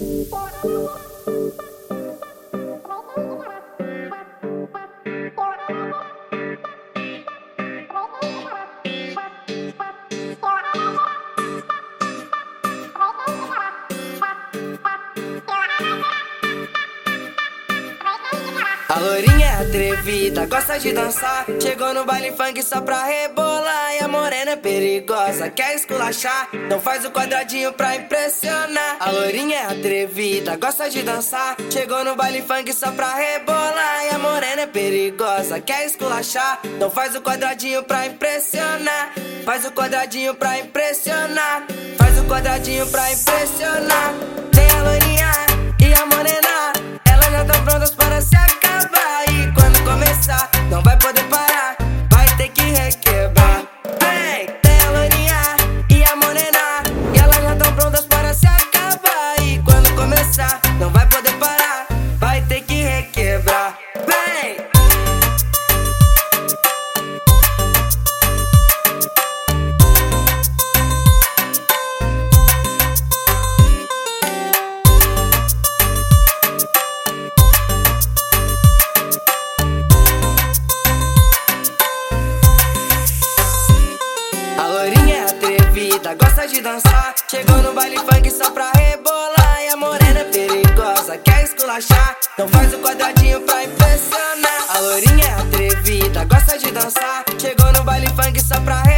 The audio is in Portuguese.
A lourinha é atrevida, gosta de dançar. Chegou no baile funk só pra rebolar. E a morena é perigosa, quer esculachar. Não faz o quadradinho pra impressionar. A lourinha é atrevida, gosta de dançar. Chegou no baile funk só pra rebolar. E a morena é perigosa, quer esculachar. Não faz o quadradinho pra impressionar. Faz o quadradinho pra impressionar. Faz o quadradinho pra impressionar. Atrevida, gosta de dançar. Chegou no baile funk só pra rebolar. E a morena é perigosa, quer esculachar. Não faz o quadradinho pra impressionar. A lourinha é atrevida, gosta de dançar. Chegou no baile funk só pra rebolar.